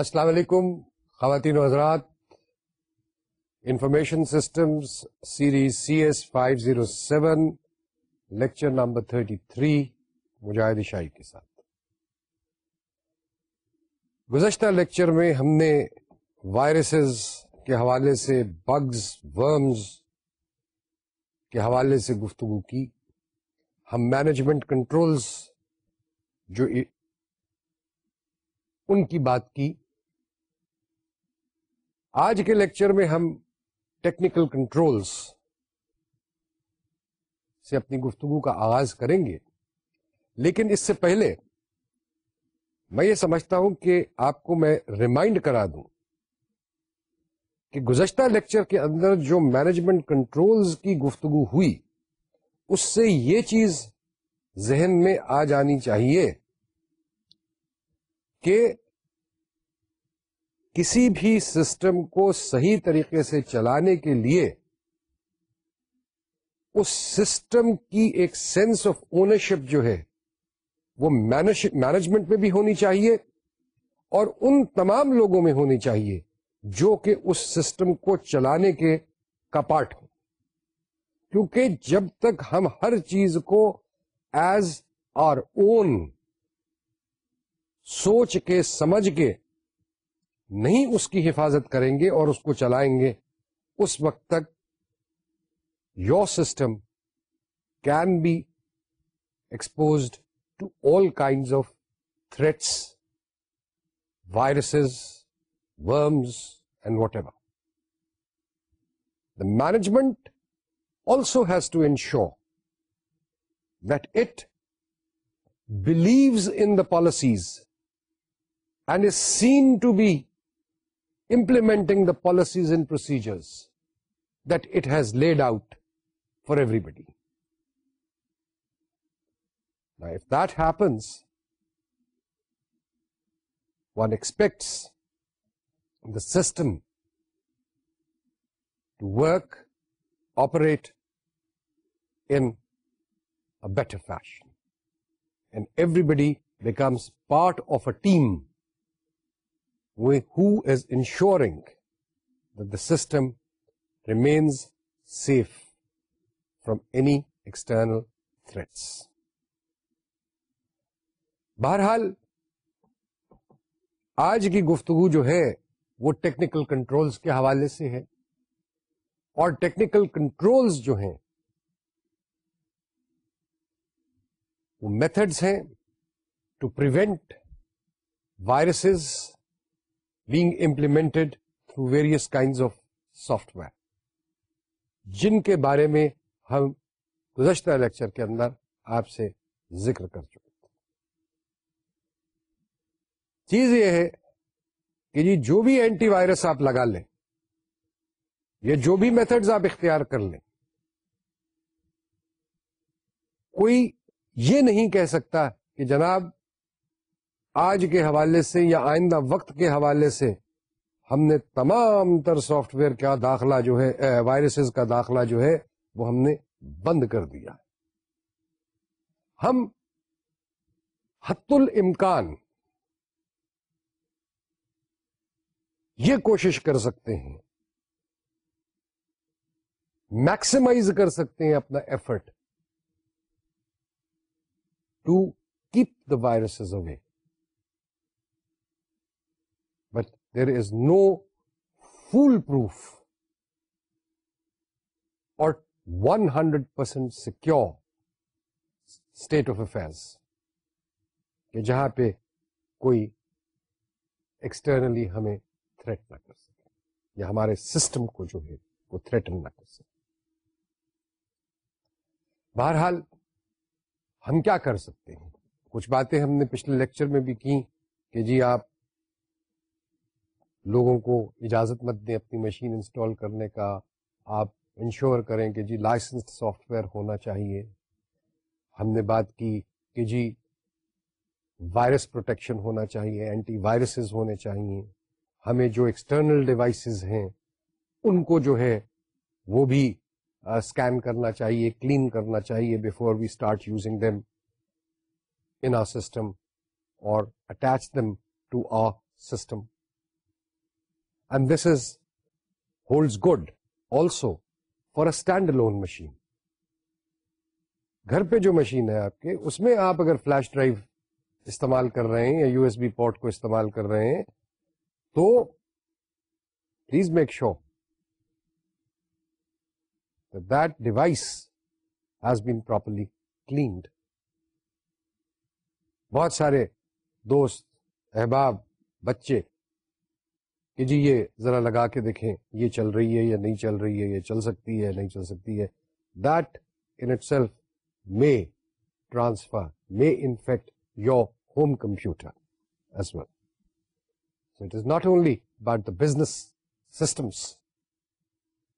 السلام علیکم خواتین و حضرات information systems series C S five zero seven lecture number thirty three Mujahid Shahi کے ساتھ گزشتہ لیکچر میں ہم نے وائرسز کے حوالے سے بگز ورمز کے حوالے سے گفتگو کی ہم مینجمنٹ کنٹرولز جو ان کی بات کی آج کے لیکچر میں ہم ٹیکنیکل کنٹرولز سے اپنی گفتگو کا آغاز کریں گے لیکن اس سے پہلے میں یہ سمجھتا ہوں کہ آپ کو میں ریمائنڈ کرا دوں کہ گزشتہ لیکچر کے اندر جو مینجمنٹ کنٹرولز کی گفتگو ہوئی اس سے یہ چیز ذہن میں آ جانی چاہیے کہ کسی بھی سسٹم کو صحیح طریقے سے چلانے کے لیے اس سسٹم کی ایک سینس آف اونرشپ جو ہے وہ مینجمنٹ میں بھی ہونی چاہیے اور ان تمام لوگوں میں ہونی چاہیے جو کہ اس سسٹم کو چلانے کے کا پارٹ ہو کیونکہ جب تک ہم ہر چیز کو ایز آر اون سوچ کے سمجھ کے نہیں اس کی حفاظت کریں گے اور اس کو چلائیں گے اس وقت تک your system can be exposed to all kinds of threats viruses worms and whatever the management also has to ensure that it believes in the policies and is seen to be implementing the policies and procedures that it has laid out for everybody. Now, if that happens, one expects the system to work, operate in a better fashion, and everybody becomes part of a team who is ensuring the system remains safe from any external threats بہرحال آج کی گفتگو جو ہے وہ technical controls کے حوالے سے ہے اور ٹیکنیکل کنٹرولز جو ہیں وہ میتھڈز ہیں to prevent viruses through various kind of software جن کے بارے میں ہم گزشتہ لیکچر کے اندر آپ سے ذکر کر چکے چیز یہ ہے کہ جی جو بھی اینٹی وائرس آپ لگا لیں یا جو بھی میتھڈز آپ اختیار کر لیں کوئی یہ نہیں کہہ سکتا کہ جناب آج کے حوالے سے یا آئندہ وقت کے حوالے سے ہم نے تمام تر سافٹ ویئر کا داخلہ جو ہے وائرسز کا داخلہ جو ہے وہ ہم نے بند کر دیا ہم حت الامکان یہ کوشش کر سکتے ہیں میکسیمائز کر سکتے ہیں اپنا effort to keep the viruses away no foolproof اور one hundred percent secure state of affairs کہ جہاں پہ کوئی ایکسٹرنلی ہمیں تھریٹ نہ کر سکے یا ہمارے سسٹم کو جو ہے وہ تھریٹن نہ کر سکے بہرحال ہم کیا کر سکتے ہیں کچھ باتیں ہم نے پچھلے لیکچر میں بھی کی کہ جی آپ لوگوں کو اجازت مت دیں اپنی مشین انسٹال کرنے کا آپ انشور کریں کہ جی لائسنس سافٹ ویئر ہونا چاہیے ہم نے بات کی کہ جی وائرس پروٹیکشن ہونا چاہیے اینٹی وائرسز ہونے چاہیے ہمیں جو ایکسٹرنل ڈیوائسیز ہیں ان کو جو ہے وہ بھی اسکین کرنا چاہیے کلین کرنا چاہیے before we start using them in system اور attach them to a system this is holds good also for a standalone machine گھر پہ جو مشین ہے آپ کے اس میں آپ اگر فلیش ڈرائیو استعمال کر رہے ہیں یا یو ایس بی پورٹ کو استعمال کر رہے ہیں تو please make sure device has been properly cleaned بہت سارے دوست احباب بچے کہ جی یہ ذرا لگا کے دیکھیں یہ چل رہی ہے یا نہیں چل رہی ہے یہ چل سکتی ہے نہیں چل سکتی ہے that itself may transfer may infect your home computer as well so it is not only about the business systems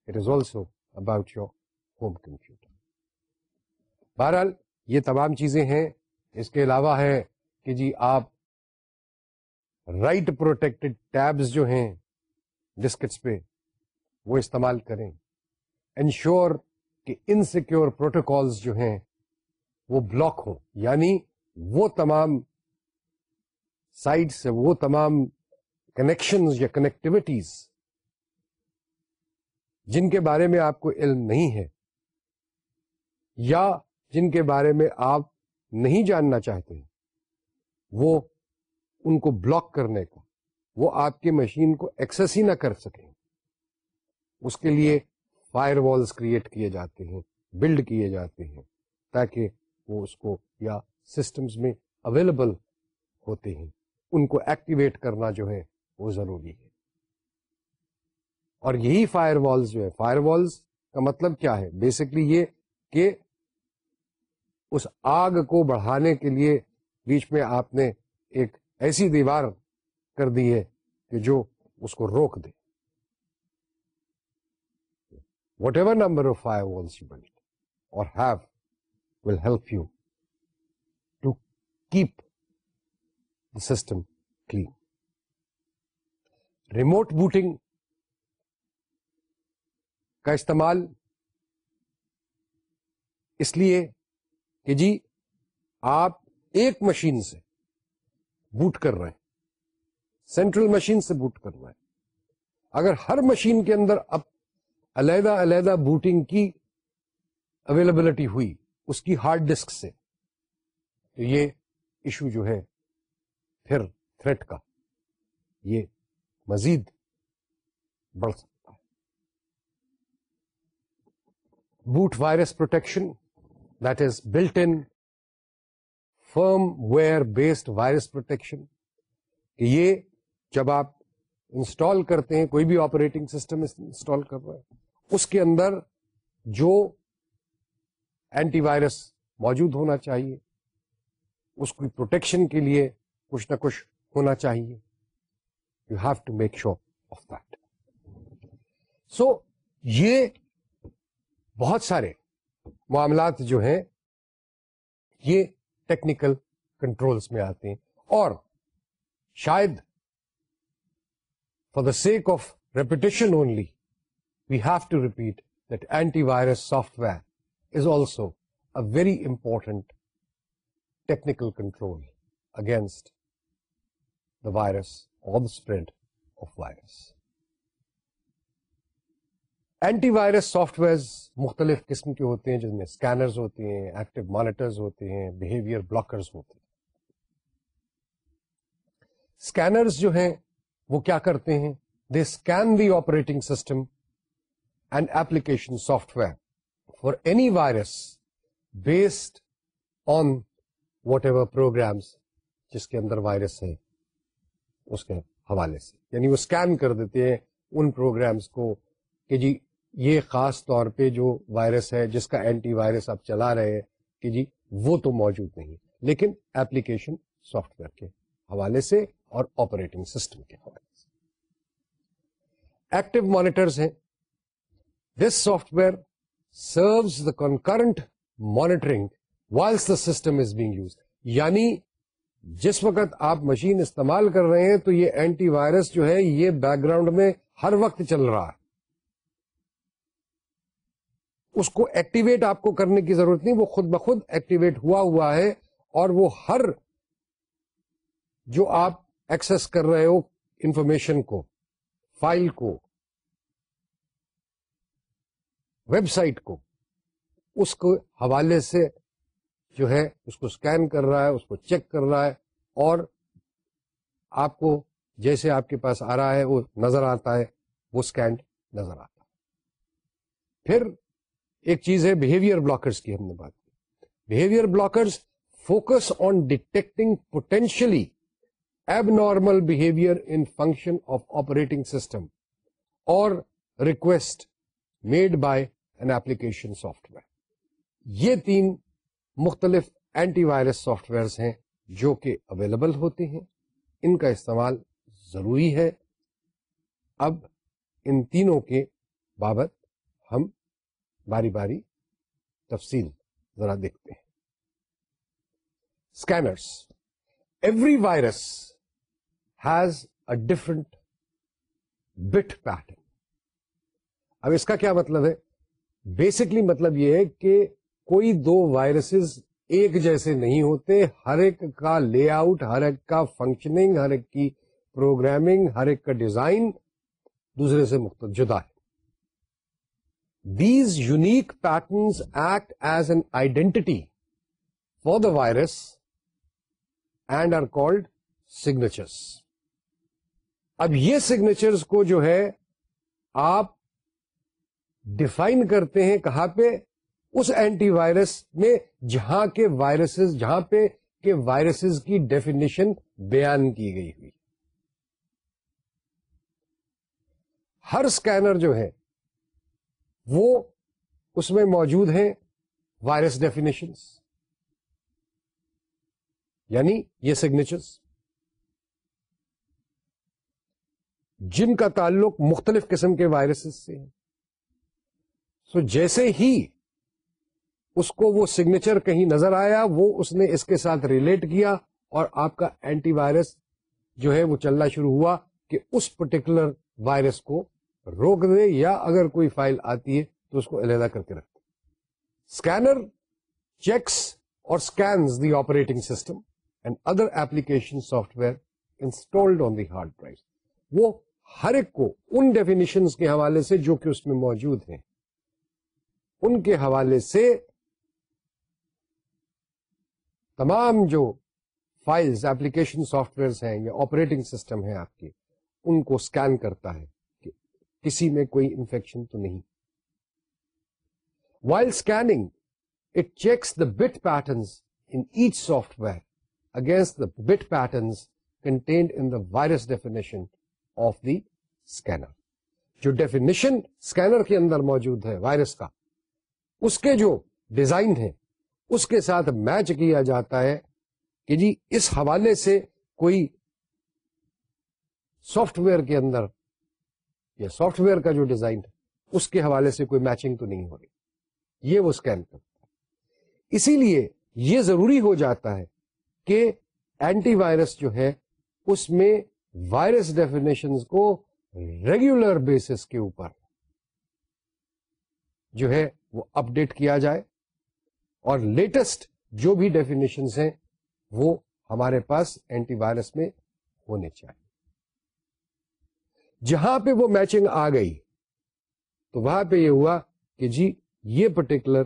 it is also about your home computer بہرحال یہ تمام چیزیں ہیں اس کے علاوہ ہے کہ جی آپ رائٹ پروٹیکٹڈ ٹیبز جو ہیں ڈسکٹس پہ وہ استعمال کریں انشور کہ انسیکیور پروٹوکالز جو ہیں وہ بلاک ہوں یعنی وہ تمام سائٹس وہ تمام کنیکشنز یا کنیکٹیوٹیز جن کے بارے میں آپ کو علم نہیں ہے یا جن کے بارے میں آپ نہیں جاننا چاہتے وہ ان کو بلاک کرنے کا وہ آپ کی مشین کو ایکسس ہی نہ کر سکیں اس کے لیے فائر والس کریٹ کیے جاتے ہیں بلڈ کیے جاتے ہیں تاکہ وہ اس کو یا سسٹمز میں اویلیبل ہوتے ہیں ان کو ایکٹیویٹ کرنا جو ہے وہ ضروری ہے اور یہی فائر والس جو ہے فائر والس کا مطلب کیا ہے بیسکلی یہ کہ اس آگ کو بڑھانے کے لیے بیچ میں آپ نے ایک ایسی دیوار کر دی ہے کہ جو اس کو روک دے whatever number of fire you build or have will help you to keep the system clean remote booting کا استعمال اس لیے کہ جی آپ ایک مشین سے بوٹ کر رہے ہیں سینٹرل مشین سے بوٹ کر رہے ہیں اگر ہر مشین کے اندر اب علیحدہ علیحدہ بوٹنگ کی اویلیبلٹی ہوئی اس کی ہارڈ ڈسک سے تو یہ ایشو جو ہے پھر تھریٹ کا یہ مزید بڑھ سکتا ہے boot virus protection that is built in firmware based virus protection کہ یہ جب آپ انسٹال کرتے ہیں کوئی بھی آپریٹنگ سسٹم انسٹال کر رہے ہیں اس کے اندر جو اینٹی وائرس موجود ہونا چاہیے اس کی پروٹیکشن کے لیے کچھ نہ کچھ ہونا چاہیے you have to make sure of that so یہ بہت سارے معاملات جو ہیں یہ ٹیکنیکل کنٹرولز میں آتے ہیں اور شاید for the sake of repetition only we have to repeat that antivirus software is also a very important technical control against the virus the spread of virus antivirus softwares مختلف قسم کے ہوتے ہیں جن میں اسکینرز ہوتے ہیں ایکٹیو مانیٹرز ہوتے ہیں بہیویئر بلاکرز ہوتے ہیں اسکینرز جو ہیں وہ کیا کرتے ہیں they scan the operating system and application software for any virus based on whatever programs جس کے اندر وائرس ہے اس کے حوالے سے یعنی وہ اسکین کر دیتے ہیں ان پروگرامس کو کہ جی یہ خاص طور پہ جو وائرس ہے جس کا اینٹی وائرس آپ چلا رہے ہیں کہ جی وہ تو موجود نہیں لیکن ایپلیکیشن سافٹ ویئر کے حوالے سے اور آپریٹنگ سسٹم کے حوالے سے ایکٹیو مانیٹرز ہیں this software service the concurrent current monitoring whilst the system is being use یعنی جس وقت آپ مشین استعمال کر رہے ہیں تو یہ اینٹی وائرس جو ہے یہ بیک گراؤنڈ میں ہر وقت چل رہا ہے اس کو ایکٹیویٹ آپ کو کرنے کی ضرورت نہیں وہ خود بخود ایکٹیویٹ ہوا ہوا ہے اور وہ ہر جو آپ ایکسس کر رہے ہو انفارمیشن کو فائل کو ویب سائٹ کو اس کو حوالے سے جو ہے اس کو اسکین کر رہا ہے اس کو چیک کر رہا ہے اور آپ کو جیسے آپ کے پاس آ رہا ہے وہ نظر آتا ہے وہ سکینڈ نظر آتا ہے پھر ایک چیز ہے بہیویئر بلاکرس کی ہم نے بات کی behaviour blockers focus on detecting potentially abnormal behaviour in function of operating system اور request made by an application software یہ تین مختلف اینٹی وائرس سافٹ ویئرس ہیں جو کہ اویلیبل ہوتے ہیں ان کا استعمال ضروری ہے اب ان تینوں کے بابت ہم باری باری تفصیل ذرا دیکھتے ہیں scanners every virus has a different bit pattern اب اس کا کیا مطلب ہے بیسکلی مطلب یہ ہے کہ کوئی دو وائرس ایک جیسے نہیں ہوتے ہر ایک کا لے آؤٹ ہر ایک کا فنکشننگ ہر ایک کی پروگرامنگ ہر ایک کا ڈیزائن دوسرے سے مختلف جدا ہے these unique patterns act as an identifier the virus and are called signatures اب یہ سگنیچرس کو جو ہے آپ ڈیفائن کرتے ہیں کہاں پہ اس اینٹی وائرس میں جہاں کے وائرسز جہاں پہ کے وائرسز کی ڈیفینیشن بیان کی گئی ہوئی ہر اسکینر جو ہے وہ اس میں موجود ہیں وائرس ڈیفینیشن یعنی یہ سگنیچرس جن کا تعلق مختلف قسم کے وائرسز سے ہے سو جیسے ہی اس کو وہ سگنیچر کہیں نظر آیا وہ اس نے اس کے ساتھ ریلیٹ کیا اور آپ کا اینٹی وائرس جو ہے وہ چلنا شروع ہوا کہ اس پرٹیکولر وائرس کو روک دے یا اگر کوئی فائل آتی ہے تو اس کو علیحدہ کر کے رکھ دے اسکینر چیکس اور scans the operating system and other application software installed on the hard drive وہ ہر ایک کو ان ڈیفینیشن کے حوالے سے جو کہ اس میں موجود ہیں ان کے حوالے سے تمام جو فائلز ایپلیکیشن سافٹ ویئر ہیں یا آپریٹنگ سسٹم ہے آپ کے ان کو اسکین کرتا ہے کسی میں کوئی انفیکشن تو نہیں while scanning it checks the bit patterns in each software against the bit patterns contained in the virus definition of the scanner جو ڈیفینیشن اسکینر کے اندر موجود ہے وائرس کا اس کے جو ڈیزائن ہے اس کے ساتھ میچ کیا جاتا ہے کہ جی اس حوالے سے کوئی سافٹ ویئر کے اندر یا سافٹ ویئر کا جو ڈیزائن تھا اس کے حوالے سے کوئی میچنگ تو نہیں ہو رہی یہ وہ اسکین اسی لیے یہ ضروری ہو جاتا ہے کہ اینٹی وائرس جو ہے اس میں وائرس ڈیفینیشن کو ریگولر بیسس کے اوپر جو ہے وہ اپڈیٹ کیا جائے اور لیٹسٹ جو بھی ڈیفینیشن ہیں وہ ہمارے پاس اینٹی وائرس میں ہونے چاہیے جہاں پہ وہ میچنگ آ گئی تو وہاں پہ یہ ہوا کہ جی یہ پرٹیکولر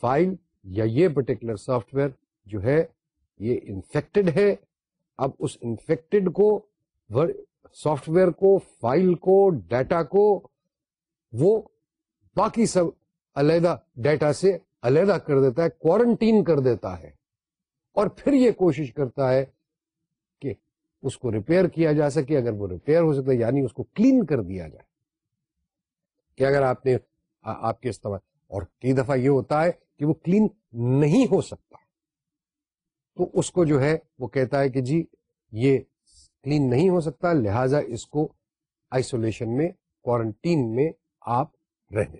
فائل یا یہ پرٹیکولر سافٹ ویئر جو ہے یہ انفیکٹڈ ہے اب اس انفیکٹڈ کو سافٹ ویئر کو فائل کو ڈیٹا کو وہ باقی سب علیحدہ ڈیٹا سے علیحدہ کر دیتا ہے کوارنٹین کر دیتا ہے اور پھر یہ کوشش کرتا ہے اس کو ریپیئر کیا جا سکے اگر وہ ریپیئر ہو سکتا ہے یعنی اس کو کلین کر دیا جائے کہ اگر آپ نے آپ کے استعمال اور کئی دفعہ یہ ہوتا ہے کہ وہ کلین نہیں ہو سکتا تو اس کو جو ہے وہ کہتا ہے کہ جی یہ کلین نہیں ہو سکتا لہذا اس کو آئسولیشن میں کوارنٹین میں آپ رہنے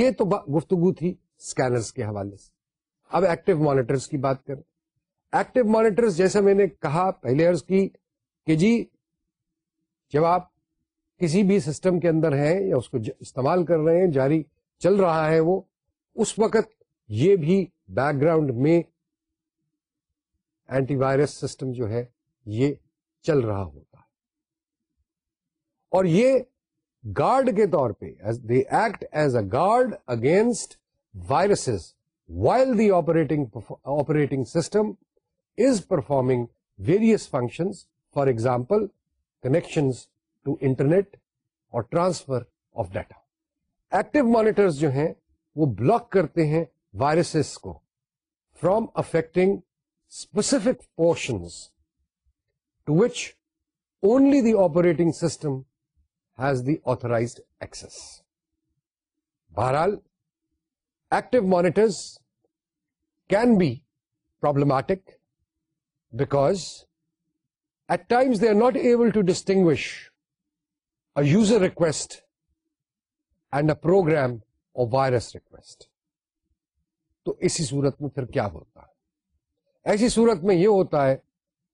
یہ تو گفتگو تھی اسکینرس کے حوالے سے اب ایکٹیو مانیٹرس کی بات کریں ایکٹیو مانیٹر جیسا میں نے کہا پہلے عرض کی کہ جی جب آپ کسی بھی سسٹم کے اندر ہیں یا اس کو استعمال کر رہے ہیں جاری چل رہا ہے وہ اس وقت یہ بھی بیک گراؤنڈ میں اینٹی وائرس سسٹم جو ہے یہ چل رہا ہوتا ہے اور یہ گارڈ کے طور پہ the act as a guard against viruses while the operating operating system performing various function for example connection to internet اور transfer of data active monitors جو ہیں وہ بلاک کرتے ہیں وائرس کو from affecting specific portions to which only the operating system has the authorised access بہرحال active monitors can be problematic because at times they are not able to distinguish a user request and a program اور virus request تو اسی صورت میں پھر کیا ہوتا ہے ایسی صورت میں یہ ہوتا ہے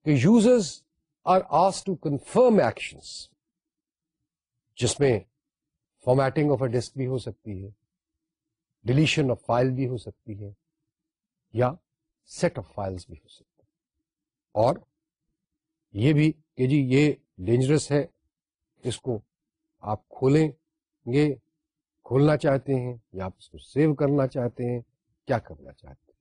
کہ یوزرز آر آس ٹو کنفرم ایکشنس جس میں فارمیٹنگ آف اے ڈسک بھی ہو سکتی ہے ڈلیشن آف فائل بھی ہو سکتی ہے یا سیٹ آف فائلس بھی ہو سکتی اور یہ بھی کہ جی یہ ڈینجرس ہے اس کو آپ کھولیں گے کھولنا چاہتے ہیں یا آپ اس کو سیو کرنا چاہتے ہیں کیا کرنا چاہتے ہیں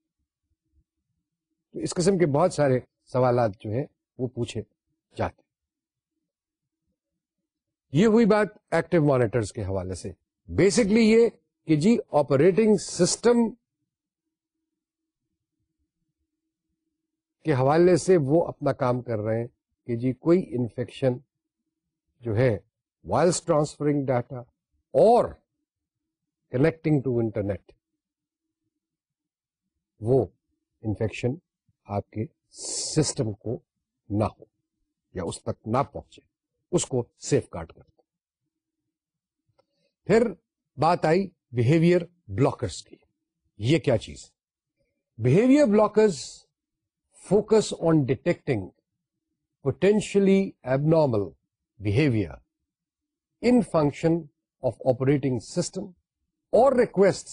تو اس قسم کے بہت سارے سوالات جو ہیں وہ پوچھے جاتے ہیں یہ ہوئی بات ایکٹیو مانیٹرز کے حوالے سے بیسکلی یہ کہ جی آپریٹنگ سسٹم کے حوالے سے وہ اپنا کام کر رہے ہیں کہ جی کوئی انفیکشن جو ہے وائلس ٹرانسفرنگ ڈاٹا اور کنیکٹنگ ٹو انٹرنیٹ وہ انفیکشن آپ کے سسٹم کو نہ ہو یا اس تک نہ پہنچے اس کو سیف گارڈ کر پھر بات آئی بہیویئر بلاکرس کی یہ کیا چیز behaviour blockers focus on detecting potentially abnormal behaviour in function of operating system اور request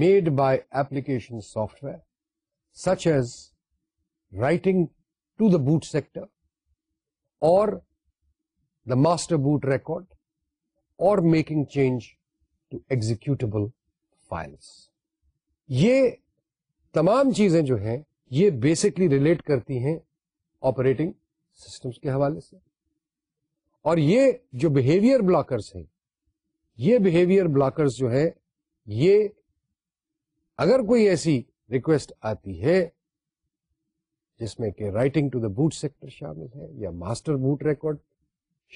made by application software such as writing to the boot sector اور دا ماسٹر بوٹ ریکارڈ اور making change to executable files یہ تمام چیزیں جو ہیں یہ basically relate کرتی ہیں آپریٹنگ سسٹمز کے حوالے سے اور یہ جو بہیویئر بلاکرس ہیں یہ بہیویئر بلاکرس جو ہے یہ اگر کوئی ایسی ریکویسٹ آتی ہے جس میں کہ writing to the boot sector شامل ہے یا ماسٹر بوٹ ریکارڈ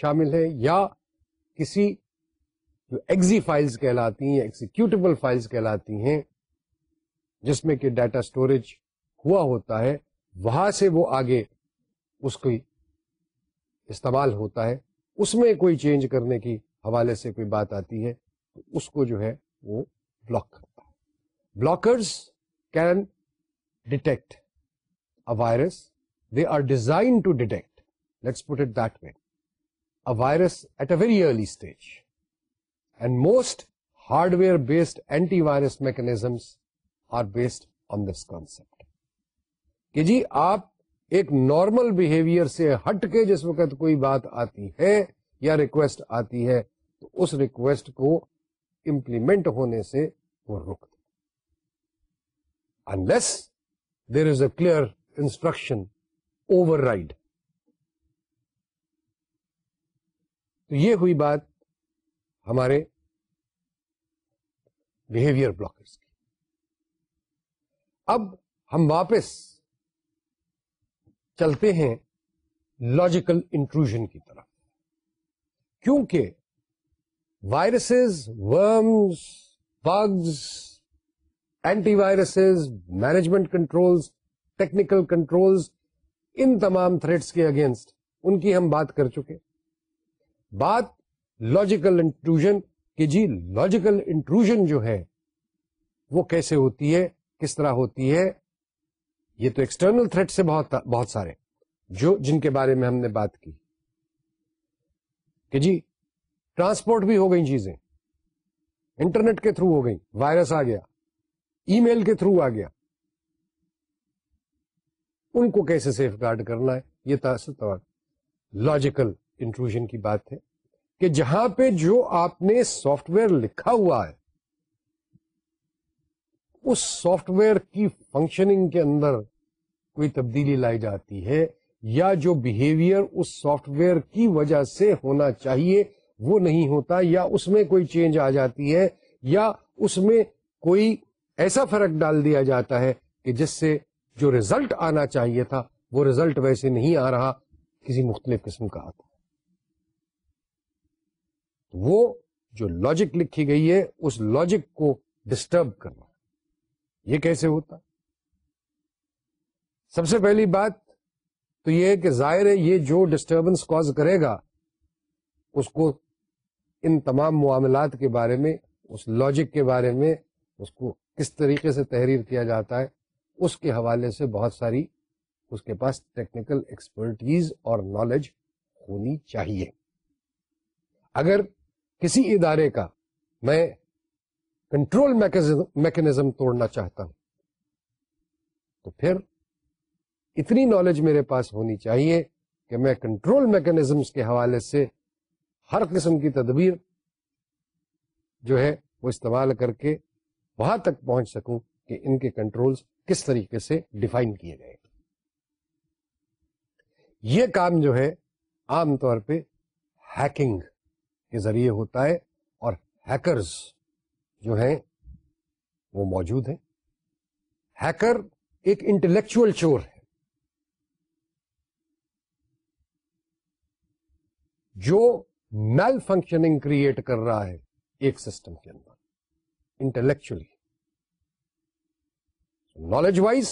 شامل ہے یا کسی جو ایگزی فائلز کہلاتی ہیں ایگزیکیوٹیبل فائلز کہلاتی ہیں جس میں کہ ڈیٹا اسٹوریج ہوا ہوتا ہے وہاں سے وہ آگے اس کی استعمال ہوتا ہے اس میں کوئی چینج کرنے کی حوالے سے کوئی بات آتی ہے تو اس کو جو ہے وہ بلاک کرتا ہے blockers can detect a virus they are designed to detect let's it that way a virus at a very early stage and most hardware based antivirus mechanisms are based on this concept کہ جی آپ ایک normal behaviour سے ہٹ کے جس وقت کوئی بات آتی ہے یا ریکویسٹ آتی ہے تو اس ریکویسٹ کو امپلیمنٹ ہونے سے وہ روک unless there is a clear instruction override تو یہ ہوئی بات ہمارے بہیویئر بلاکرس کی اب ہم واپس چلتے ہیں لاجیکل انکلوژن کی طرف کیونکہ viruses worms bugs antiviruses management controls technical controls ان تمام تھریٹس کے اگینسٹ ان کی ہم بات کر چکے بات لاجیکل انکلوژن کہ جی لاجیکل انکلوژن جو ہے وہ کیسے ہوتی ہے کس طرح ہوتی ہے یہ تو ایکسٹرنل تھریٹ سے بہت بہت سارے جو جن کے بارے میں ہم نے بات کی کہ جی ٹرانسپورٹ بھی ہو گئی چیزیں انٹرنیٹ کے تھرو ہو گئی وائرس آ گیا ای میل کے تھرو آ گیا ان کو کیسے سیف گارڈ کرنا ہے یہ تاثر اور لاجیکل انٹروژن کی بات ہے کہ جہاں پہ جو آپ نے سافٹ ویئر لکھا ہوا ہے اس سافٹ ویئر کی فنکشننگ کے اندر کوئی تبدیلی لائی جاتی ہے یا جو بہیویئر اس سافٹ ویئر کی وجہ سے ہونا چاہیے وہ نہیں ہوتا یا اس میں کوئی چینج آ جاتی ہے یا اس میں کوئی ایسا فرق ڈال دیا جاتا ہے کہ جس سے جو ریزلٹ آنا چاہیے تھا وہ ریزلٹ ویسے نہیں آ رہا کسی مختلف قسم کا آتا ہے وہ جو لاجک لکھی گئی ہے اس لاجک کو ڈسٹرب کرنا یہ کیسے ہوتا سب سے پہلی بات تو یہ ہے کہ ظاہر ہے یہ جو ڈسٹربنس کاز کرے گا اس کو ان تمام معاملات کے بارے میں اس لاجک کے بارے میں اس کو کس طریقے سے تحریر کیا جاتا ہے اس کے حوالے سے بہت ساری اس کے پاس ٹیکنیکل ایکسپرٹیز اور نالج ہونی چاہیے اگر کسی ادارے کا میں کنٹرول میکنزم توڑنا چاہتا ہوں تو پھر اتنی نالج میرے پاس ہونی چاہیے کہ میں کنٹرول میکنزمس کے حوالے سے ہر قسم کی تدبیر جو ہے وہ استعمال کر کے وہاں تک پہنچ سکوں کہ ان کے کنٹرولز کس طریقے سے ڈیفائن کیے گئے یہ کام جو ہے عام طور پہ ہیکنگ کے ذریعے ہوتا ہے اور ہیکرز جو ہیں وہ موجود ہیں ہیکر ایک انٹلیکچل چور ہے جو میل فنکشننگ کریٹ کر رہا ہے ایک سسٹم کے اندر intellectually knowledge wise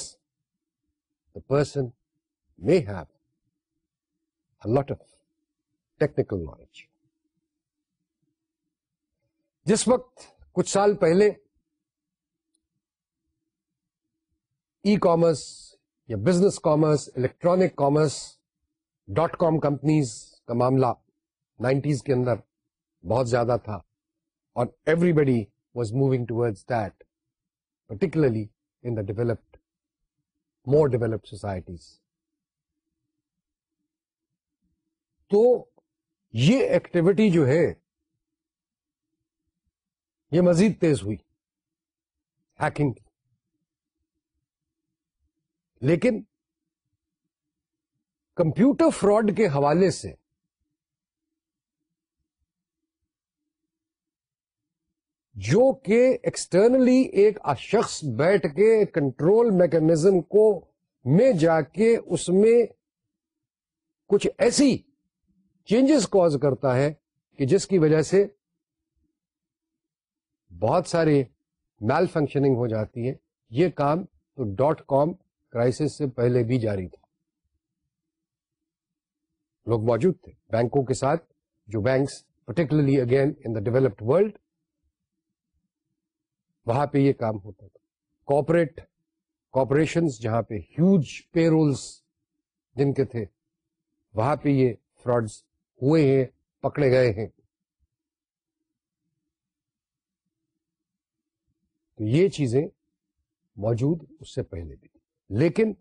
the person may have lot of technical knowledge جس وقت کچھ سال پہلے ای کامرس یا business commerce electronic commerce dot com companies کا معاملہ نائنٹیز کے اندر بہت زیادہ تھا اور everybody was moving towards that particularly in the developed more developed societies تو یہ ایکٹیویٹی جو ہے یہ مزید تیز ہوئی ہیکنگ کی لیکن کمپیوٹر فراڈ کے حوالے سے جو کہ ایکسٹرنلی ایک شخص بیٹھ کے کنٹرول میکنزم کو میں جا کے اس میں کچھ ایسی چینجز کوز کرتا ہے کہ جس کی وجہ سے بہت سارے میل فنکشننگ ہو جاتی ہے یہ کام تو ڈاٹ کام کرائس سے پہلے بھی جاری تھا لوگ موجود تھے بینکوں کے ساتھ جو banks particularly again in the developed world وہاں پہ یہ کام ہوتا تھا کارپوریٹ کارپوریشن جہاں پہ ہیوج پے رولس جن کے تھے وہاں پہ یہ فراڈ ہوئے ہیں پکڑے گئے ہیں تو یہ چیزیں موجود اس سے پہلے بھی لیکن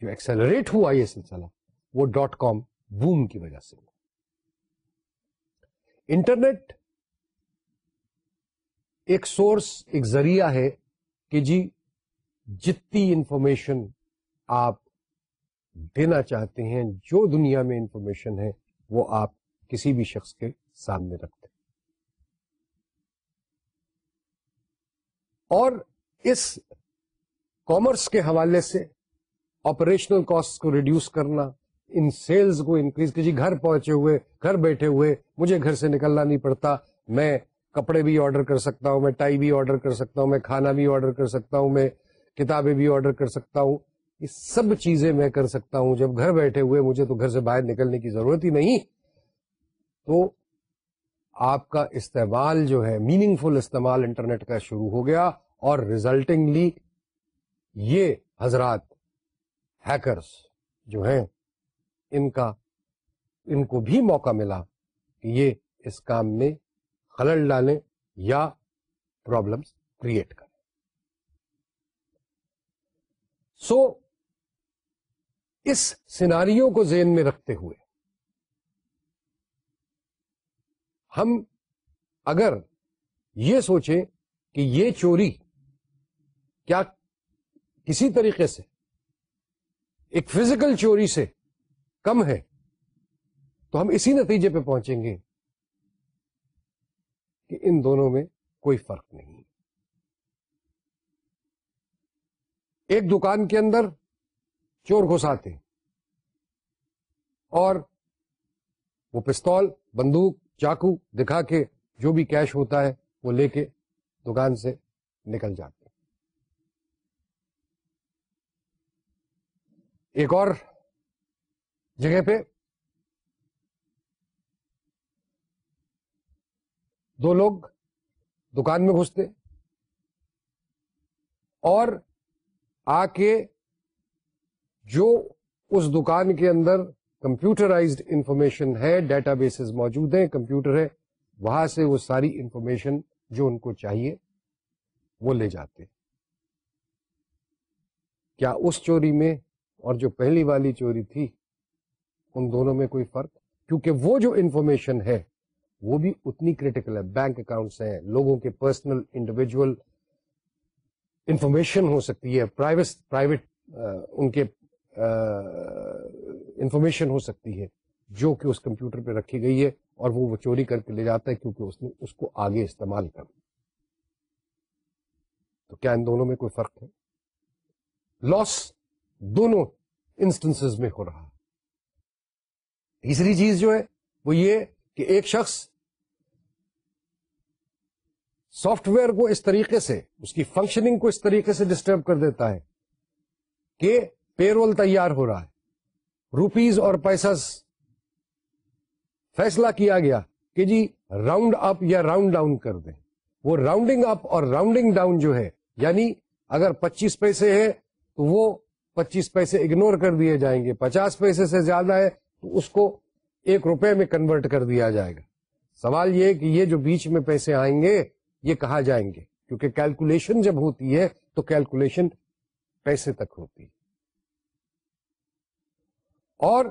جو ایکسلریٹ ہوا یہ سلسلہ وہ ڈاٹ کام بوم کی وجہ سے انٹرنیٹ ایک سورس ایک ذریعہ ہے کہ جی جتنی انفارمیشن آپ دینا چاہتے ہیں جو دنیا میں انفارمیشن ہے وہ آپ کسی بھی شخص کے سامنے رکھتے ہیں اور اس کامرس کے حوالے سے آپریشنل کاسٹ کو ریڈیوس کرنا ان سیلز کو انکریز کیجیے گھر پہنچے ہوئے گھر بیٹھے ہوئے مجھے گھر سے نکلنا نہیں پڑتا میں کپڑے بھی آرڈر کر سکتا ہوں میں ٹائی بھی آرڈر کر سکتا ہوں میں کھانا بھی آرڈر کر سکتا ہوں میں کتابیں بھی آرڈر کر سکتا ہوں یہ سب چیزیں میں کر سکتا ہوں جب گھر بیٹھے ہوئے مجھے تو گھر سے باہر نکلنے کی ضرورت ہی نہیں تو آپ کا استعمال جو ہے میننگ فل استعمال انٹرنیٹ کا شروع ہو گیا اور ریزلٹنگلی یہ حضرات ہیکرس جو ہیں ان کا ان کو بھی موقع ملا کہ یہ اس کام میں ڈالیں یا پرابلمس کریٹ کریں سو اس سیناریوں کو ذہن میں رکھتے ہوئے ہم اگر یہ سوچیں کہ یہ چوری کیا کسی طریقے سے ایک فزیکل چوری سے کم ہے تو ہم اسی نتیجے پہ پہنچیں گے کہ ان دونوں میں کوئی فرق نہیں ایک دکان کے اندر چور گھساتے اور وہ پستول بندوق چاقو دکھا کے جو بھی کیش ہوتا ہے وہ لے کے دکان سے نکل جاتے ایک اور جگہ پہ دو لوگ دکان میں گھستے اور آ کے جو اس دکان کے اندر کمپیوٹرائزڈ انفارمیشن ہے ڈیٹا بیسز موجود ہیں کمپیوٹر ہے وہاں سے وہ ساری انفارمیشن جو ان کو چاہیے وہ لے جاتے کیا اس چوری میں اور جو پہلی والی چوری تھی ان دونوں میں کوئی فرق کیونکہ وہ جو انفارمیشن ہے وہ بھی اتنی کریٹیکل ہے بینک اکاؤنٹس ہیں لوگوں کے پرسنل انڈیویجل انفارمیشن ہو سکتی ہے پرائیویٹ ان کے انفارمیشن ہو سکتی ہے جو کہ اس کمپیوٹر پہ رکھی گئی ہے اور وہ چوری کر کے لے جاتا ہے کیونکہ اس نے اس کو آگے استعمال کر تو کیا ان دونوں میں کوئی فرق ہے لاس دونوں انسٹنس میں ہو رہا تیسری چیز جو ہے وہ یہ کہ ایک شخص سافٹ ویئر کو اس طریقے سے اس کی فنکشننگ کو اس طریقے سے ڈسٹرب کر دیتا ہے کہ پیرول تیار ہو رہا ہے روپیز اور پیسز فیصلہ کیا گیا کہ جی راؤنڈ اپ یا راؤنڈ ڈاؤن کر دیں وہ راؤنڈنگ اپ اور راؤنڈنگ ڈاؤن جو ہے یعنی اگر پچیس پیسے ہے تو وہ پچیس پیسے اگنور کر دیے جائیں گے پچاس پیسے سے زیادہ ہے تو اس کو ایک روپے میں کنورٹ کر دیا جائے گا سوال یہ کہ یہ جو بیچ میں پیسے آئیں گے یہ کہا جائیں گے کیونکہ کیلکولیشن جب ہوتی ہے تو کیلکولیشن پیسے تک ہوتی ہے اور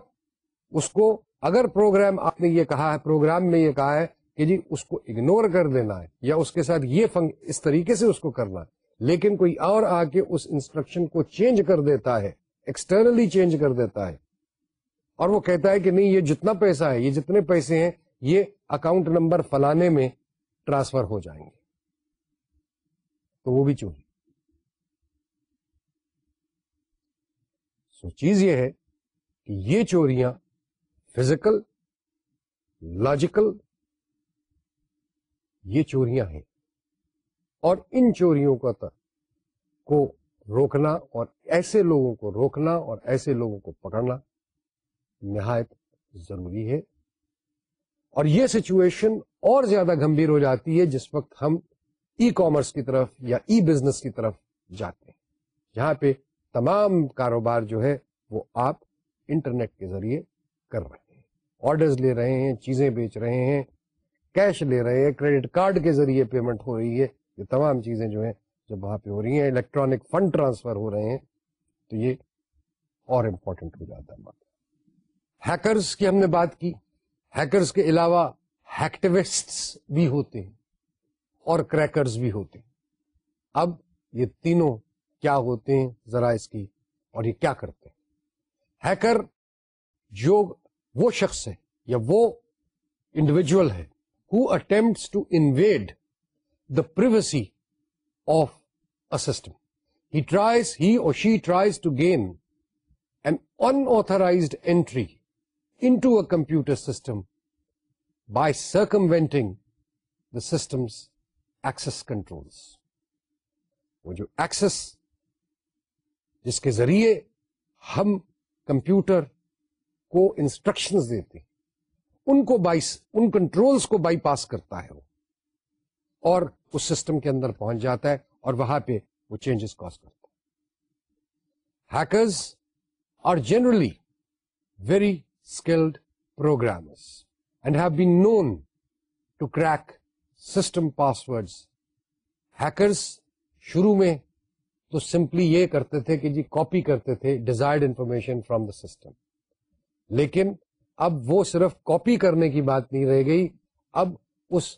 اس کو اگر پروگرام آپ نے یہ کہا ہے پروگرام میں یہ کہا ہے کہ جی اس کو اگنور کر دینا ہے یا اس کے ساتھ یہ فنگ اس طریقے سے اس کو کرنا ہے لیکن کوئی اور آ کے اس انسٹرکشن کو چینج کر دیتا ہے ایکسٹرنلی چینج کر دیتا ہے اور وہ کہتا ہے کہ نہیں یہ جتنا پیسہ ہے یہ جتنے پیسے ہیں یہ اکاؤنٹ نمبر فلانے میں ٹرانسفر ہو جائیں گے تو وہ بھی چوری سو چیز یہ ہے کہ یہ چوریاں فزیکل لاجیکل یہ چوریاں ہیں اور ان چوریوں کا کو روکنا اور ایسے لوگوں کو روکنا اور ایسے لوگوں کو پکڑنا نہایت ضروری ہے اور یہ سچویشن اور زیادہ گمبھیر ہو جاتی ہے جس وقت ہم ای کامرس کی طرف یا ای بزنس کی طرف جاتے ہیں جہاں پہ تمام کاروبار جو ہے وہ آپ انٹرنیٹ کے ذریعے کر رہے ہیں آرڈرز لے رہے ہیں چیزیں بیچ رہے ہیں کیش لے رہے ہیں کریڈٹ کارڈ کے ذریعے پیمنٹ ہو رہی ہے یہ تمام چیزیں جو ہیں جب وہاں پہ ہو رہی ہیں الیکٹرانک فنڈ ٹرانسفر ہو رہے ہیں تو یہ اور امپورٹنٹ ہو جاتا ہے بات ہیکرز کی ہم نے بات کی ہیکرز کے علاوہ ہیکٹوسٹس بھی ہوتے ہیں اور کریکرز بھی ہوتے ہیں اب یہ تینوں کیا ہوتے ہیں ذرا اس کی اور یہ کیا کرتے ہیں ہیکر جو وہ شخص ہے یا وہ انڈیویجل ہے ہو attempts to invade the privacy of system he tries he or she tries to gain an unauthorised entry into a computer system by circumventing the system's access controls وہ جو ایکس جس کے ذریعے ہم کمپیوٹر کو instructions دیتے ہیں ان کو بائیس ان کنٹرولز کو بائی پاس کرتا ہے وہ اور اس سسٹم کے اندر پہنچ جاتا ہے اور وہاں پہ وہ چینجز کاز کرتا ہے hackers are generally very programs and have been known to crack system password hackers شروع میں تو سمپلی یہ کرتے تھے کہ جی کاپی کرتے تھے desired information from the system لیکن اب وہ صرف کاپی کرنے کی بات نہیں رہ گئی اب اس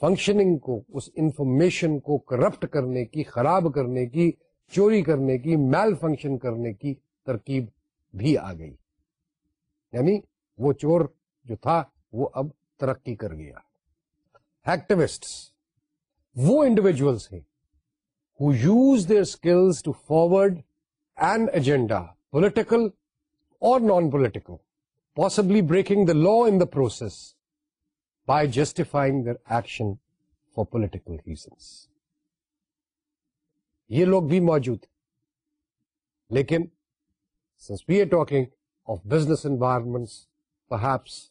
فنکشننگ کو اس انفارمیشن کو کرپٹ کرنے کی خراب کرنے کی چوری کرنے کی میل فنکشن کرنے کی ترکیب بھی آ گئی یعنی وہ چور جو تھا وہ اب ترقی کر گیا ایکٹیوسٹ وہ انڈیویجلس ہیں who use their skills to forward and agenda political or non political possibly breaking the law in the process by justifying their action for political reasons یہ لوگ بھی موجود لیکن since we are talking of business environments per activists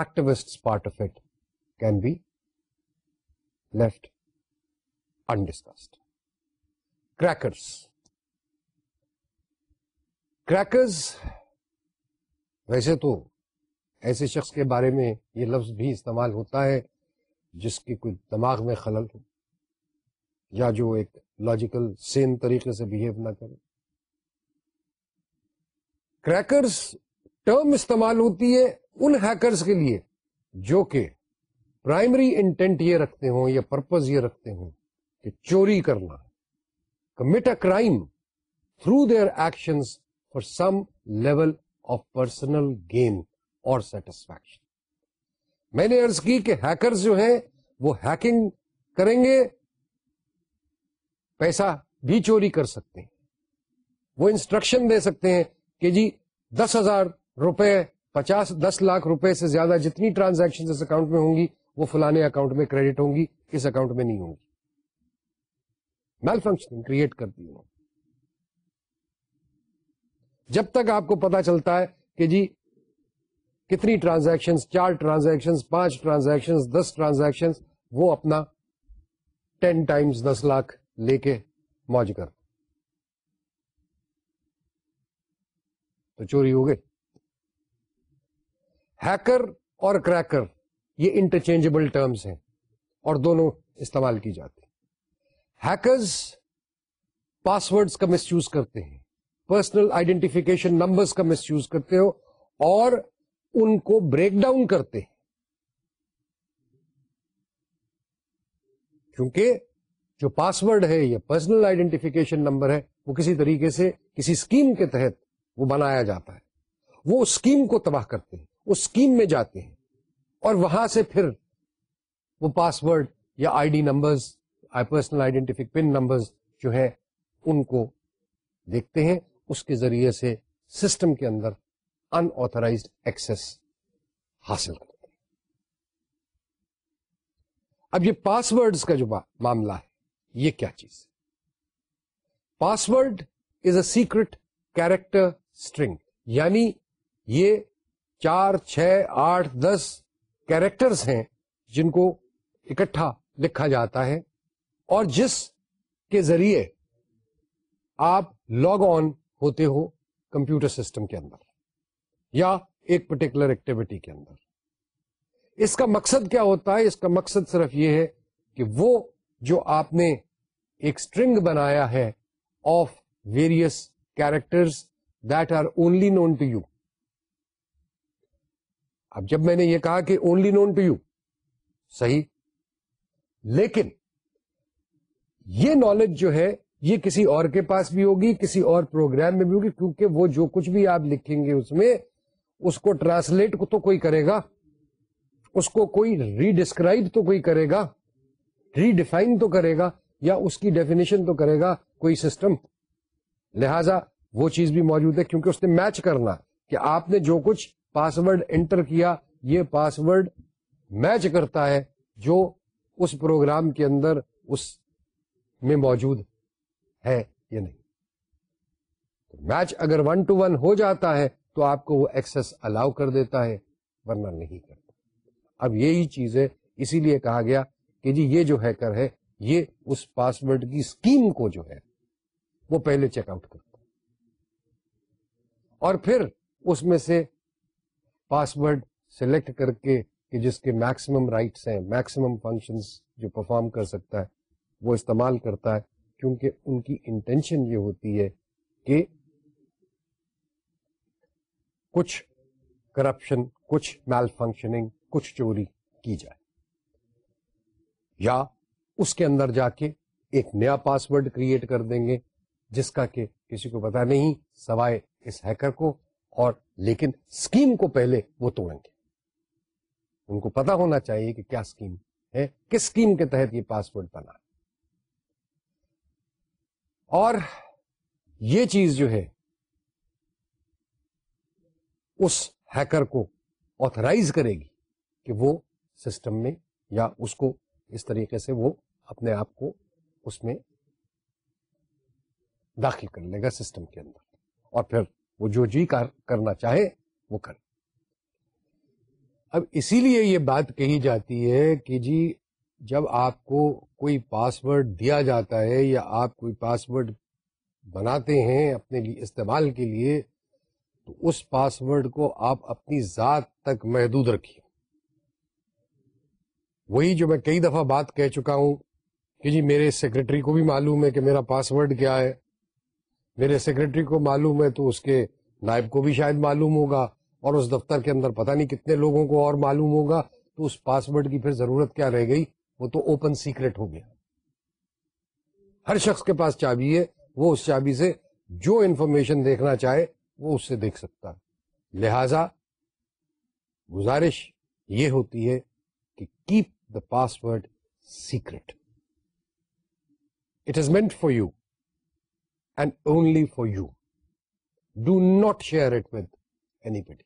activist part of it can left undiscussed crackers crackers ویسے تو ایسے شخص کے بارے میں یہ لفظ بھی استعمال ہوتا ہے جس کی کوئی دماغ میں خلل ہو یا جو ایک لاجیکل سین طریقے سے بہیو نہ کرے کریکرز ٹرم استعمال ہوتی ہے ان ہیکرز کے لیے جو کہ پرائمری انٹینٹ یہ رکھتے ہوں یا پرپز یہ رکھتے ہوں کہ چوری کرنا commit a crime through their action for some level of personal gain or satisfaction میں نے ارض کی کہ ہیکرز جو ہیں وہ ہیکنگ کریں گے پیسہ بھی چوری کر سکتے ہیں وہ انسٹرکشن دے سکتے ہیں کہ جی دس ہزار روپے پچاس دس لاکھ روپے سے زیادہ جتنی ٹرانزیکشن اس اکاؤنٹ میں ہوں گی وہ فلانے اکاؤنٹ میں کریڈٹ ہوں گی اس اکاؤنٹ میں نہیں ہوں گی میل فنکشن کریٹ کرتی ہوں جب تک آپ کو پتا چلتا ہے کہ جی کتنی ٹرانزیکشن چار ٹرانزیکشن پانچ ٹرانزیکشن دس ٹرانزیکشن وہ اپنا ٹین ٹائمز دس لاکھ لے کے موج کر تو چوری ہو گئی ہیکر اور کریکر یہ انٹرچینجبل ٹرمز ہیں اور دونوں استعمال کی جاتی ہیکرز پاسورڈز کا مس یوز کرتے ہیں پرسنل آئیڈینٹیفکیشن نمبرس کا مس یوز کرتے ہو اور ان کو بریک ڈاؤن کرتے ہیں کیونکہ جو پاسورڈ ہے یا پرسنل آئیڈینٹیفکیشن نمبر ہے وہ کسی طریقے سے کسی اسکیم کے تحت وہ بنایا جاتا ہے وہ اسکیم کو تباہ کرتے ہیں اسکیم میں جاتے ہیں اور وہاں سے پھر وہ پاسورڈ یا I D numbers I personal identification pin number جو ہیں ان کو دیکھتے ہیں اس کے ذریعے سے سسٹم کے اندر ان آترائز ایکسس حاصل کرتے ہیں اب یہ پاسورڈز کا جو معاملہ ہے یہ کیا چیز ہے password is a secret character string یعنی یہ چار چھ آٹھ دس کیریکٹرس ہیں جن کو اکٹھا لکھا جاتا ہے اور جس کے ذریعے آپ لاگ آن ہوتے ہو کمپیوٹر سسٹم کے اندر یا ایک پرٹیکولر ایکٹیویٹی کے اندر اس کا مقصد کیا ہوتا ہے اس کا مقصد صرف یہ ہے کہ وہ جو آپ نے ایک اسٹرنگ بنایا ہے of various characters that are only known to you اب جب میں نے یہ کہا کہ اونلی نون ٹو یو صحیح لیکن یہ نالج جو ہے یہ کسی اور کے پاس بھی ہوگی کسی اور پروگرام میں بھی ہوگی کیونکہ وہ جو کچھ بھی آپ لکھیں گے اس میں اس کو ٹرانسلیٹ تو کوئی کرے گا اس کو کوئی ڈسکرائب تو کوئی کرے گا ریڈیفائن تو کرے گا یا اس کی ڈیفینیشن تو کرے گا کوئی سسٹم لہذا وہ چیز بھی موجود ہے کیونکہ اس نے میچ کرنا کہ آپ نے جو کچھ ورڈ انٹر کیا یہ پاسورڈ میچ کرتا ہے جو اس پروگرام کے اندر اس میں موجود ہے یا نہیں میچ اگر ون ٹو ون ہو جاتا ہے تو آپ کو وہ ایکسس الاؤ کر دیتا ہے ورنہ نہیں کرتا اب یہی چیز ہے اسی لیے کہا گیا کہ جی یہ جو ہیکر ہے یہ اس پاسورڈ کی اسکیم کو جو ہے وہ پہلے چیک آؤٹ کر اور پھر اس میں سے پاسورڈ سلیکٹ کر کے کہ جس کے میکسیمم رائٹس ہیں میکسیمم فنکشنز جو پرفارم کر سکتا ہے وہ استعمال کرتا ہے کیونکہ ان کی انٹینشن یہ ہوتی ہے کہ کچھ کرپشن کچھ میل فنکشننگ کچھ چوری کی جائے یا اس کے اندر جا کے ایک نیا پاسورڈ کریٹ کر دیں گے جس کا کہ کسی کو پتا نہیں سوائے اس ہیکر کو اور لیکن اسکیم کو پہلے وہ توڑیں گے ان کو پتا ہونا چاہیے کہ کیا اسکیم ہے کس اسکیم کے تحت یہ پاسورڈ بنا اور یہ چیز جو ہے اس ہیکر کو آتھرائز کرے گی کہ وہ سسٹم میں یا اس کو اس طریقے سے وہ اپنے آپ کو اس میں داخل کر لے گا سسٹم کے اندر اور پھر وہ جو جی کرنا چاہے وہ کرے اب اسی لیے یہ بات کہی جاتی ہے کہ جی جب آپ کو کوئی ورڈ دیا جاتا ہے یا آپ کوئی ورڈ بناتے ہیں اپنے لیے استعمال کے لیے تو اس ورڈ کو آپ اپنی ذات تک محدود رکھیے وہی جو میں کئی دفعہ بات کہہ چکا ہوں کہ جی میرے سیکرٹری کو بھی معلوم ہے کہ میرا پاس ورڈ کیا ہے میرے سیکرٹری کو معلوم ہے تو اس کے نائب کو بھی شاید معلوم ہوگا اور اس دفتر کے اندر پتہ نہیں کتنے لوگوں کو اور معلوم ہوگا تو اس پاس کی پھر ضرورت کیا رہ گئی وہ تو اوپن سیکرٹ ہو گیا ہر شخص کے پاس چابی ہے وہ اس چابی سے جو انفارمیشن دیکھنا چاہے وہ اس سے دیکھ سکتا ہے لہذا گزارش یہ ہوتی ہے کہ keep the password secret it is meant for you and only for you do not share it with anybody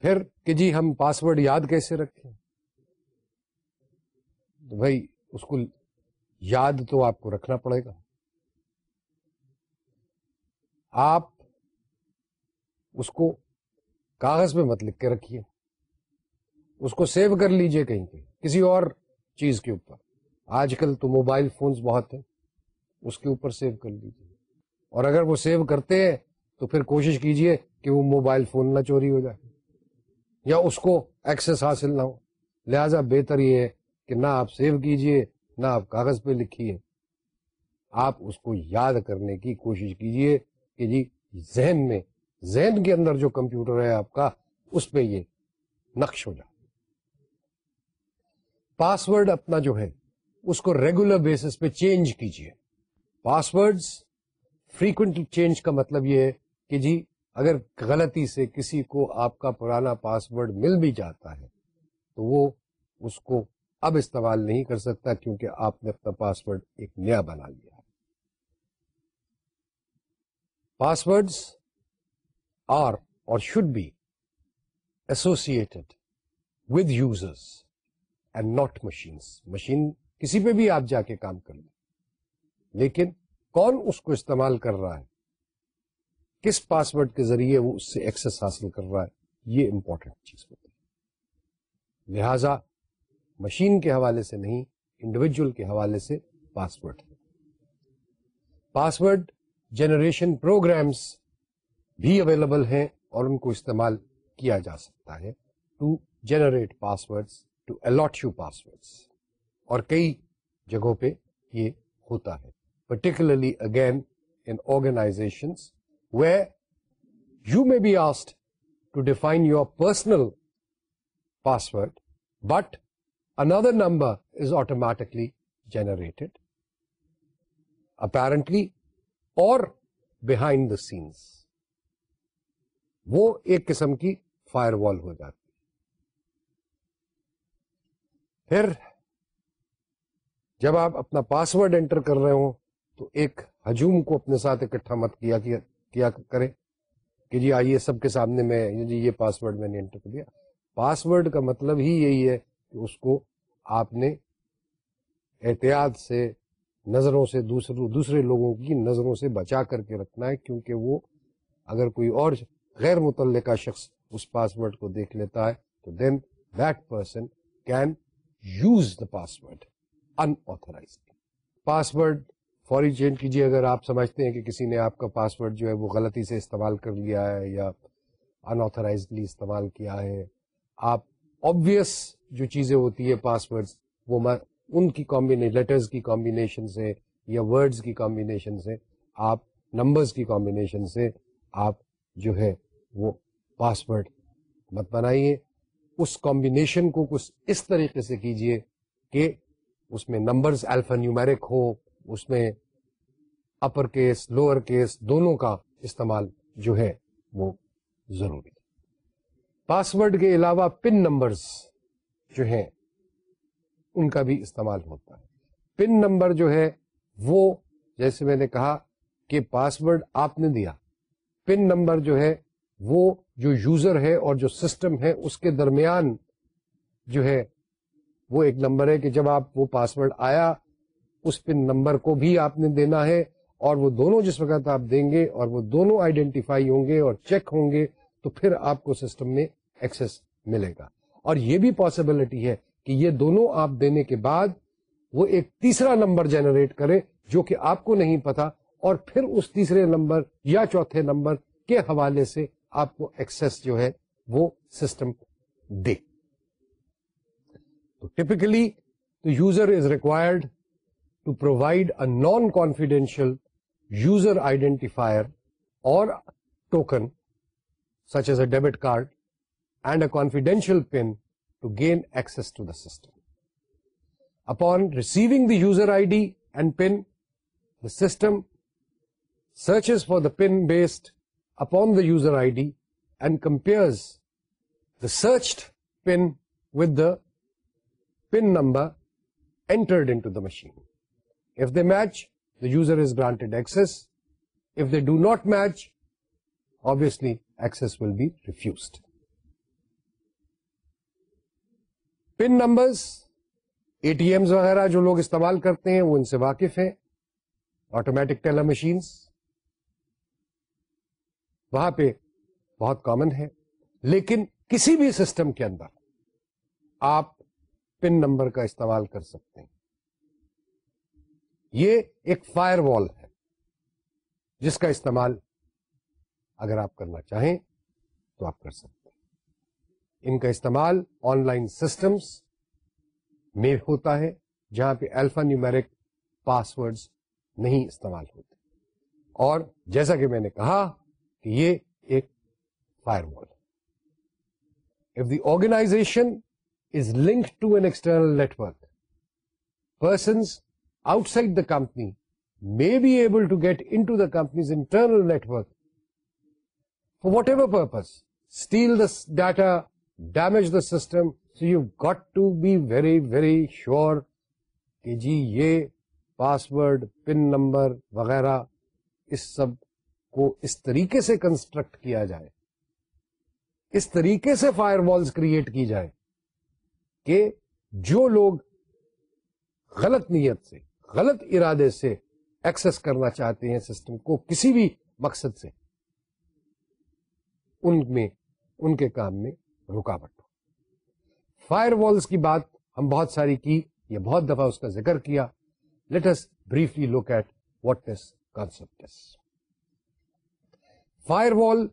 پھر کہ جی ہم پاس ورڈ یاد کیسے رکھیں تو بھائی اس کو یاد تو آپ کو رکھنا پڑے گا آپ اس کو کاغذ پہ مت لکھ کے رکھیے اس کو سیو کر لیجئے کہیں پہ کسی اور چیز کے اوپر آج کل تو موبائل فونز بہت ہیں اس کے اوپر سیو کر لیجیے اور اگر وہ سیو کرتے ہیں تو پھر کوشش کیجیے کہ وہ موبائل فون نہ چوری ہو جائے یا اس کو ایکسس حاصل نہ ہو لہذا بہتر یہ ہے کہ نہ آپ سیو کیجیے نہ آپ کاغذ پہ لکھیے آپ اس کو یاد کرنے کی کوشش کیجیے کہ جی ذہن میں ذہن کے اندر جو کمپیوٹر ہے آپ کا اس پہ یہ نقش ہو جائے پاسورڈ اپنا جو ہے اس کو ریگولر بیسس پہ چینج کیجیے پاسورڈ فریکوینٹلی چینج کا مطلب یہ ہے کہ جی اگر غلطی سے کسی کو آپ کا پرانا پاسورڈ مل بھی جاتا ہے تو وہ اس کو اب استعمال نہیں کر سکتا کیونکہ آپ نے اپنا پاسورڈ ایک نیا بنا لیا ہے password are or should be associated with users and not machines machine کسی پہ بھی آپ جا کے کام کر لیں لیکن کون اس کو استعمال کر رہا ہے کس پاس ورڈ کے ذریعے وہ اس سے ایکسس حاصل کر رہا ہے یہ امپورٹنٹ چیز ہوتی ہے لہذا مشین کے حوالے سے نہیں انڈیویجل کے حوالے سے پاس پاسورڈ جنریشن پروگرامس بھی اویلیبل ہیں اور ان کو استعمال کیا جا سکتا ہے to generate password to allot you password اور کئی جگہوں پہ یہ ہوتا ہے particularly again in organisation way you may be asked to define your personal password but another number is automatically generated apparently or behind the scenes وہ ایک قسم کی فائر وال ہو جاتی پھر جب آپ اپنا پاسورڈ انٹر کر رہے ہوں تو ایک ہجوم کو اپنے ساتھ اکٹھا مت کیا کیا کرے کہ جی آئیے سب کے سامنے میں جی یہ ورڈ میں نے انٹر کر پاس ورڈ کا مطلب ہی یہی ہے کہ اس کو آپ نے احتیاط سے نظروں سے دوسرے دوسرے لوگوں کی نظروں سے بچا کر کے رکھنا ہے کیونکہ وہ اگر کوئی اور غیر متعلقہ شخص اس پاس ورڈ کو دیکھ لیتا ہے تو then that person can use the password unauthorised password فوری چینج کیجیے اگر آپ سمجھتے ہیں کہ کسی نے آپ کا پاس ورڈ جو ہے وہ غلطی سے استعمال کر لیا ہے یا انآترائزڈلی استعمال کیا ہے آپ آبویس جو چیزیں ہوتی ہے پاس ورڈ وہ ان کی کامبینیشن لیٹرز کی کامبینیشن سے یا ورڈز کی کامبینیشن سے آپ نمبرز کی کامبینیشن سے آپ جو ہے وہ پاسورڈ مت بنائیے اس کامبینیشن کو کچھ اس طریقے سے کیجیے کہ اس میں نمبرز الفا نیومیرک ہو اس میں اپر کیس لوور کیس دونوں کا استعمال جو ہے وہ ضروری پاسورڈ کے علاوہ پن نمبرز جو ہیں ان کا بھی استعمال ہوتا ہے پن نمبر جو ہے وہ جیسے میں نے کہا کہ پاسورڈ آپ نے دیا پن نمبر جو ہے وہ جو یوزر ہے اور جو سسٹم ہے اس کے درمیان جو ہے وہ ایک نمبر ہے کہ جب آپ وہ پاسورڈ آیا اس پن نمبر کو بھی آپ نے دینا ہے اور وہ دونوں جس وقت آپ دیں گے اور وہ دونوں آئیڈینٹیفائی ہوں گے اور چیک ہوں گے تو پھر آپ کو سسٹم میں ایکسس ملے گا اور یہ بھی پاسبلٹی ہے کہ یہ دونوں آپ دینے کے بعد وہ ایک تیسرا نمبر جنریٹ کرے جو کہ آپ کو نہیں پتا اور پھر اس تیسرے نمبر یا چوتھے نمبر کے حوالے سے آپ کو ایکسس جو ہے وہ سسٹم دے تو user is required to provide a non-confidential user identifier or token, such as a debit card, and a confidential PIN to gain access to the system. Upon receiving the user ID and PIN, the system searches for the PIN based upon the user ID and compares the searched PIN with the PIN number entered into the machine. Match the user is granted access if they do not match obviously access will be refused pin numbers A T Ms وغیرہ جو لوگ استعمال کرتے ہیں وہ ان سے واقف ہیں آٹومیٹک ٹیلر مشینس وہاں پہ بہت کامن ہے لیکن کسی بھی سسٹم کے اندر آپ پن نمبر کا استعمال کر سکتے ہیں یہ ایک فائر وال ہے جس کا استعمال اگر آپ کرنا چاہیں تو آپ کر سکتے ہیں ان کا استعمال آن لائن سسٹمس میں ہوتا ہے جہاں پہ الفا نیومیرک پاسورڈز نہیں استعمال ہوتے اور جیسا کہ میں نے کہا کہ یہ ایک firewall the organisation is link to an external network persons outside the company may be able to get into the company's internal network for whatever purpose steal the data damage the system you go be very very sure password pin number وغیرہ اس سب کو اس طریقے سے construct کیا جائے اس طریقے سے فائر وال کریٹ کی جائے کہ جو لوگ غلط نیت سے غلط ارادے سے ایکسس کرنا چاہتے ہیں سسٹم کو کسی بھی مقصد سے ان میں ان کے کام میں رکاوٹ ہو فائر والس کی بات ہم بہت ساری کی یا بہت دفعہ اس کا ذکر کیا let's briefly look at what this concept firewall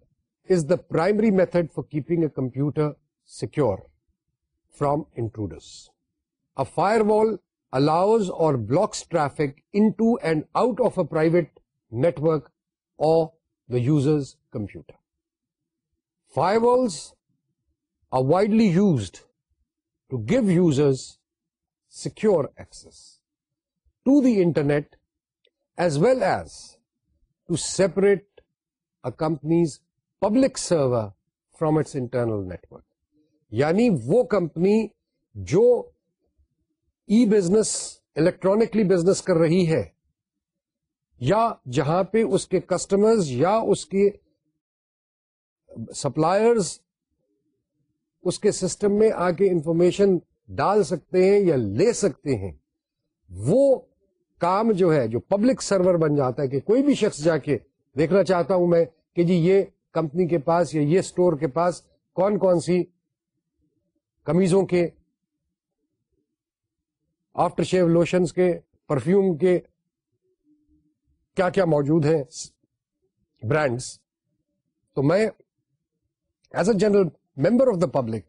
is the primary method for keeping a computer secure from intruders a firewall blocks traffic into and out of a private network of the users computer firewall are widely used to give users secure access to the internet as well as to separate a company's public server from its internal network یعنی وہ company جو ای business electronically business کر رہی ہے یا جہاں پہ اس کے کسٹمرز یا اس کے سپلائرز اس کے سسٹم میں آ کے انفارمیشن ڈال سکتے ہیں یا لے سکتے ہیں وہ کام جو ہے جو پبلک سرور بن جاتا ہے کہ کوئی بھی شخص جا کے دیکھنا چاہتا ہوں میں کہ جی یہ کمپنی کے پاس یا یہ اسٹور کے پاس کون کون سی کمیزوں کے آفٹر شیو لوشنس کے پرفیوم کے کیا کیا موجود ہیں برانڈس تو میں as a general member of the public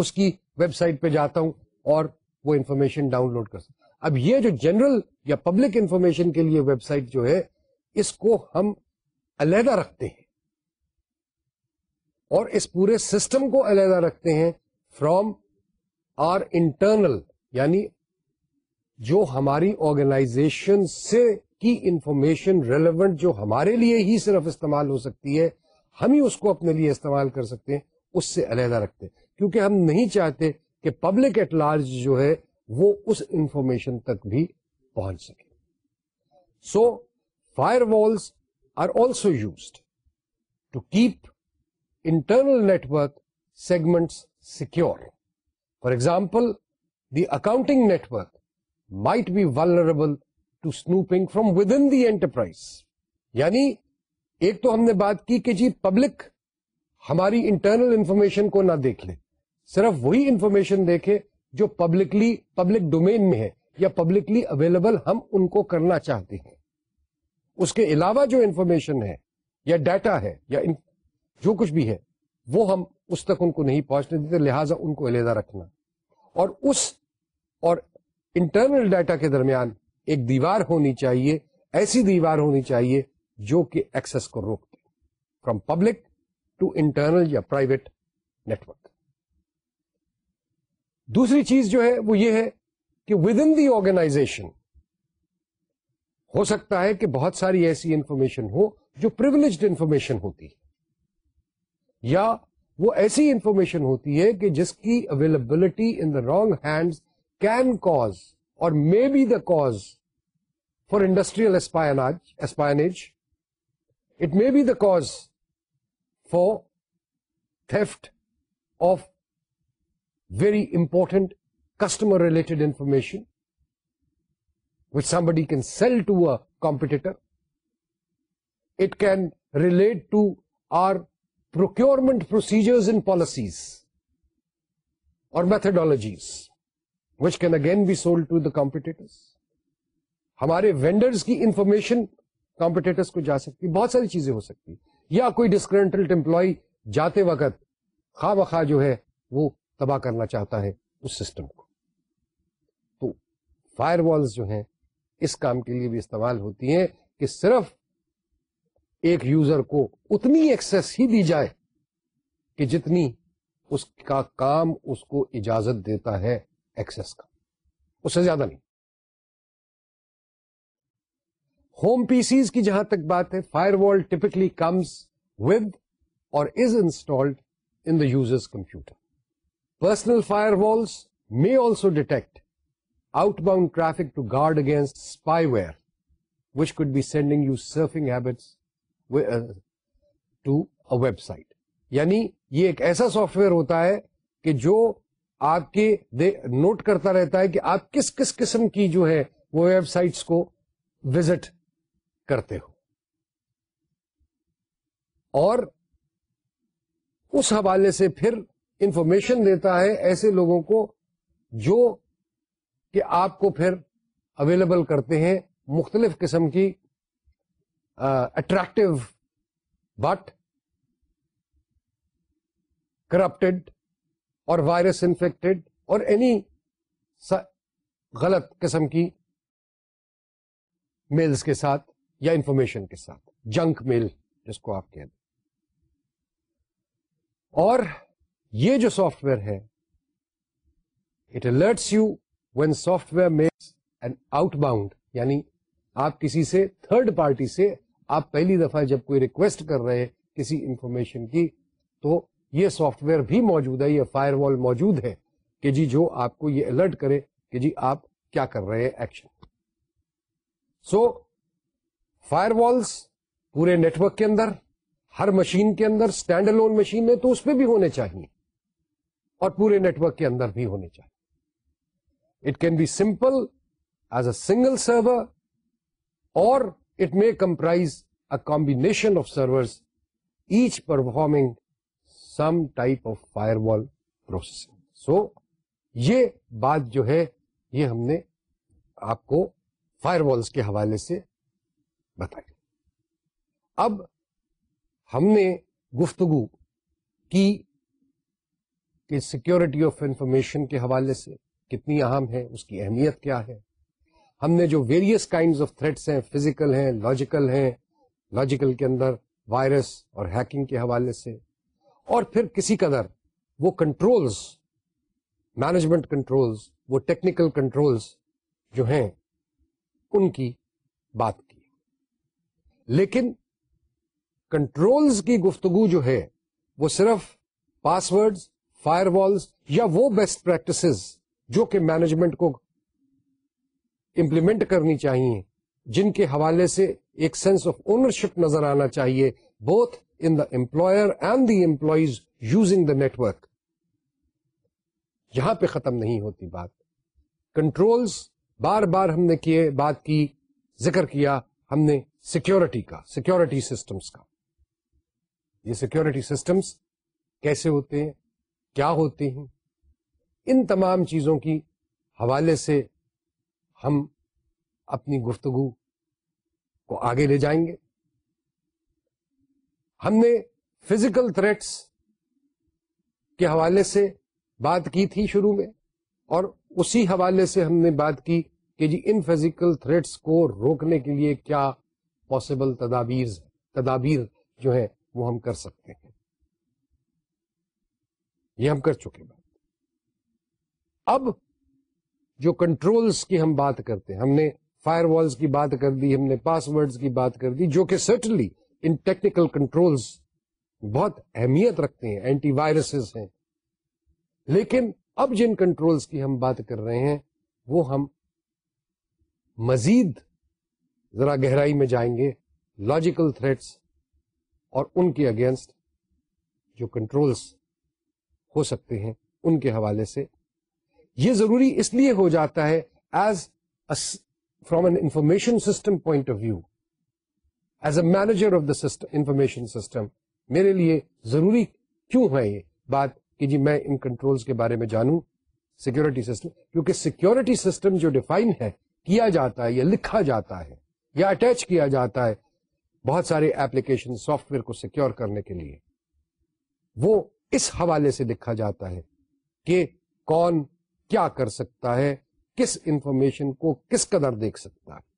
اس کی ویب سائٹ پہ جاتا ہوں اور وہ انفارمیشن ڈاؤن لوڈ کر سکتا ہوں اب یہ جو جنرل یا پبلک انفارمیشن کے لیے ویب سائٹ جو ہے اس کو ہم علیحدہ رکھتے ہیں اور اس پورے سسٹم کو علیحدہ رکھتے ہیں فروم آر انٹرنل یعنی جو ہماری آرگنائزیشن سے کی انفارمیشن ریلیونٹ جو ہمارے لیے ہی صرف استعمال ہو سکتی ہے ہم ہی اس کو اپنے لیے استعمال کر سکتے ہیں اس سے علیحدہ رکھتے ہیں کیونکہ ہم نہیں چاہتے کہ پبلک ایٹ لارج جو ہے وہ اس انفارمیشن تک بھی پہنچ سکے so firewalls are also used to keep internal network segment secure for example the accounting network یعنی ایک تو ہم نے بات کی کہ جی پبلک ہماری انٹرنل انفارمیشن کو نہ دیکھ لے صرف وہی انفارمیشن دیکھے جو پبلکلی پبلک ڈومین میں ہے یا پبلکلی اویلیبل ہم ان کو کرنا چاہتے ہیں اس کے علاوہ جو انفارمیشن ہے یا ڈیٹا ہے یا جو کچھ بھی ہے وہ ہم اس تک ان کو نہیں پہنچنے دیتے لہٰذا ان کو علیحدہ رکھنا اور اس اور انٹرنل ڈیٹا کے درمیان ایک دیوار ہونی چاہیے ایسی دیوار ہونی چاہیے جو کہ ایکسس کو روکتے فرام پبلک ٹو انٹرنل یا پرائیویٹ نیٹورک دوسری چیز جو ہے وہ یہ ہے کہ ود ان دی آرگنائزیشن ہو سکتا ہے کہ بہت ساری ایسی انفارمیشن ہو جو پرولیجڈ انفارمیشن ہوتی ہے یا وہ ایسی انفارمیشن ہوتی ہے کہ جس کی availability in the wrong hands can cause or may be the cause for industrial espionage. It may be the cause for theft of very important customer-related information which somebody can sell to a competitor. It can relate to our procurement procedures and policies or methodologies. which can again be sold to the competitors ہمارے vendors کی information competitors کو جا سکتی بہت ساری چیزیں ہو سکتی یا کوئی ڈسکرنٹلڈ امپلائی جاتے وقت خواہ بخواہ جو ہے وہ تباہ کرنا چاہتا ہے اس سسٹم کو تو فائر والز جو ہیں اس کام کے لیے بھی استعمال ہوتی ہیں کہ صرف ایک یوزر کو اتنی ایکسس ہی دی جائے کہ جتنی اس کا کام اس کو اجازت دیتا ہے ایکسس کا اس سے زیادہ نہیں ہوم پی سیز کی جہاں تک بات ہے فائر وال typically comes with or is installed in the users computer personal firewalls may also detect outbound traffic to guard against spyware which could be sending your surfing habits to a website یعنی یہ ایک ایسا soft where ہوتا ہے کہ جو آپ کے نوٹ کرتا رہتا ہے کہ آپ کس کس قسم کی جو ہے وہ ویب سائٹس کو وزٹ کرتے ہو اور اس حوالے سے پھر انفارمیشن دیتا ہے ایسے لوگوں کو جو کہ آپ کو پھر اویلیبل کرتے ہیں مختلف قسم کی اٹریکٹو بٹ کرپٹڈ اور وائرس انفیکٹڈ اور اینی غلط قسم کی میلز کے ساتھ یا انفارمیشن کے ساتھ جنک میل جس کو آپ کہہ دیں اور یہ جو سافٹ ویئر ہے it alerts you when software makes an outbound یعنی آپ کسی سے تھرڈ پارٹی سے آپ پہلی دفعہ جب کوئی ریکویسٹ کر رہے کسی انفارمیشن کی تو یہ سافٹ ویئر بھی موجود ہے یہ فائر وال موجود ہے کہ جی جو آپ کو یہ الرٹ کرے کہ جی آپ کیا کر رہے ہیں ایکشن سو فائر والس پورے نیٹورک کے اندر ہر مشین کے اندر اسٹینڈ لون مشین میں تو اس پہ بھی ہونے چاہیے اور پورے نیٹورک کے اندر بھی ہونے چاہیے it can be simple as a single server or it may comprise a combination of server each performing some type of firewall processing so یہ بات جو ہے یہ ہم نے آپ کو فائر والس کے حوالے سے بتائی اب ہم نے گفتگو کی کہ سیکورٹی آف انفارمیشن کے حوالے سے کتنی اہم ہے اس کی اہمیت کیا ہے ہم نے جو ویریس کائنڈ آف تھریٹس ہیں فزیکل ہیں لاجیکل ہیں لاجیکل کے اندر وائرس اور ہیکنگ کے حوالے سے اور پھر کسی قدر وہ کنٹرولز مینجمنٹ کنٹرولز وہ ٹیکنیکل کنٹرولز جو ہیں ان کی بات کی لیکن کنٹرولز کی گفتگو جو ہے وہ صرف پاسورڈز فائر والز یا وہ بیسٹ پریکٹسز جو کہ مینجمنٹ کو امپلیمنٹ کرنی چاہیے جن کے حوالے سے ایک سینس آف اونرشپ نظر آنا چاہیے both the employer and the employees using the network یہاں پہ ختم نہیں ہوتی بات کنٹرولز بار بار ہم نے کیے بات کی ذکر کیا ہم نے سیکورٹی کا سیکورٹی سسٹمس کا یہ سیکورٹی سسٹمس کیسے ہوتے ہیں کیا ہوتے ہیں ان تمام چیزوں کی حوالے سے ہم اپنی گفتگو کو آگے لے جائیں گے ہم نے فزیکل تھریٹس کے حوالے سے بات کی تھی شروع میں اور اسی حوالے سے ہم نے بات کی کہ جی ان فزیکل تھریٹس کو روکنے کے لیے کیا پاسبل تدابیر تدابیر جو ہے وہ ہم کر سکتے ہیں یہ ہم کر چکے بات اب جو کنٹرولز کی ہم بات کرتے ہیں ہم نے فائر والز کی بات کر دی ہم نے پاس ورڈز کی بات کر دی جو کہ سرٹنلی ان ٹیکنیکل کنٹرولز بہت اہمیت رکھتے ہیں اینٹی وائرسز ہیں لیکن اب جن کنٹرولز کی ہم بات کر رہے ہیں وہ ہم مزید ذرا گہرائی میں جائیں گے لاجیکل تھریٹس اور ان کے اگینسٹ جو کنٹرولز ہو سکتے ہیں ان کے حوالے سے یہ ضروری اس لیے ہو جاتا ہے as from an information system point of view as a manager of the system information system میرے لیے ضروری کیوں ہے یہ بات کہ جی میں ان کنٹرول کے بارے میں جانوں سیکورٹی سسٹم کیونکہ سیکورٹی سسٹم جو ڈیفائن ہے کیا جاتا ہے یا لکھا جاتا ہے یا اٹیچ کیا جاتا ہے بہت سارے ایپلیکیشن سافٹ ویئر کو سیکور کرنے کے لیے وہ اس حوالے سے لکھا جاتا ہے کہ کون کیا کر سکتا ہے کس انفارمیشن کو کس قدر دیکھ سکتا ہے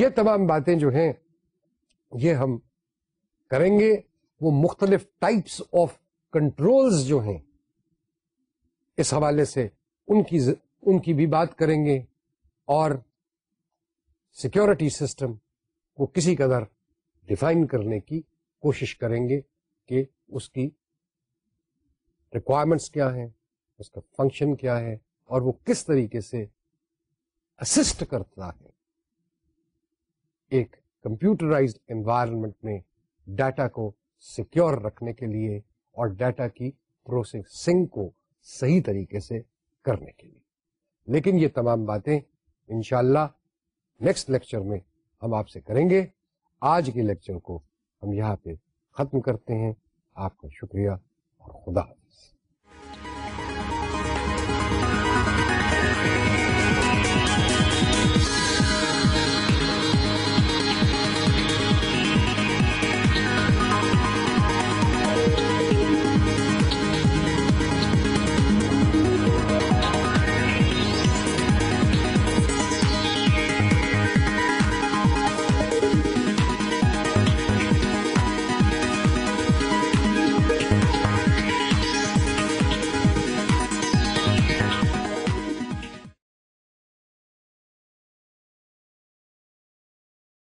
یہ تمام باتیں جو ہیں یہ ہم کریں گے وہ مختلف ٹائپس آف کنٹرولز جو ہیں اس حوالے سے ان کی ز... ان کی بھی بات کریں گے اور سیکورٹی سسٹم کو کسی قدر ڈیفائن کرنے کی کوشش کریں گے کہ اس کی ریکوائرمنٹس کیا ہیں اس کا فنکشن کیا ہے اور وہ کس طریقے سے اسسٹ کرتا ہے ایک کمپیوٹرائزڈ انوائرمنٹ میں ڈیٹا کو سیکور رکھنے کے لیے اور ڈیٹا کی پروسیسنگ کو صحیح طریقے سے کرنے کے لیے لیکن یہ تمام باتیں انشاءاللہ اللہ نیکسٹ لیکچر میں ہم آپ سے کریں گے آج کے لیکچر کو ہم یہاں پہ ختم کرتے ہیں آپ کا شکریہ اور خدا حافظ